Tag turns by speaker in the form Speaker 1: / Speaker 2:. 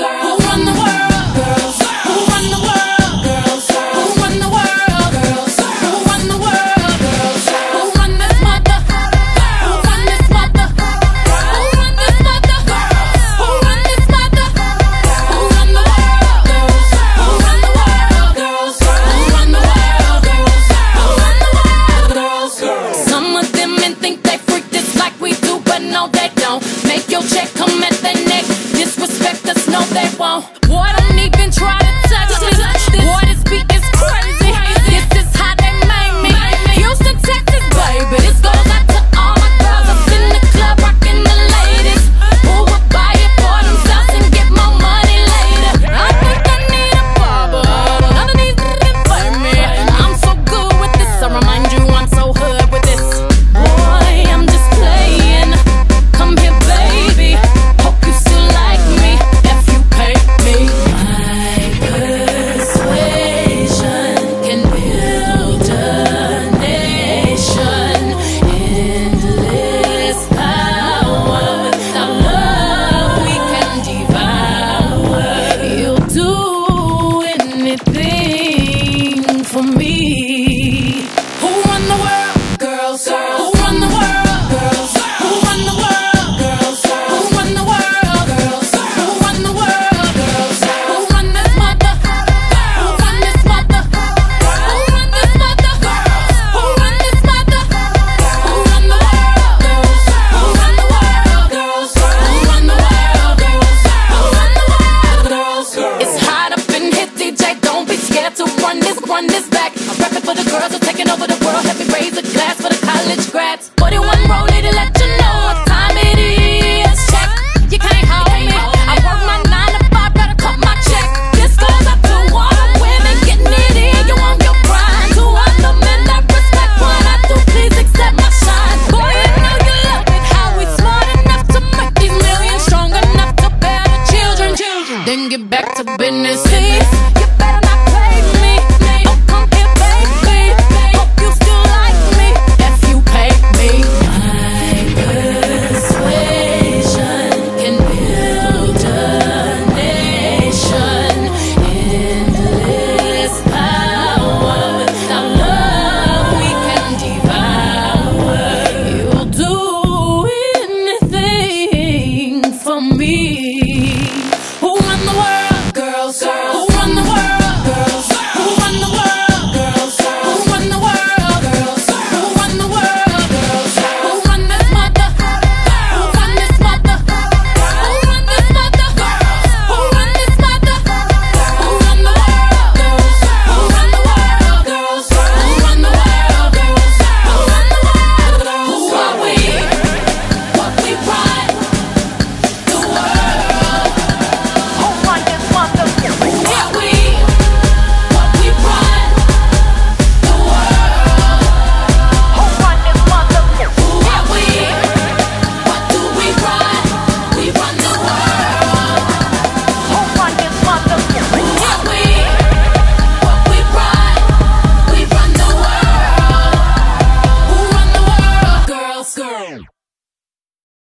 Speaker 1: girl who run the world. So taking over the world. Help me raise a glass me.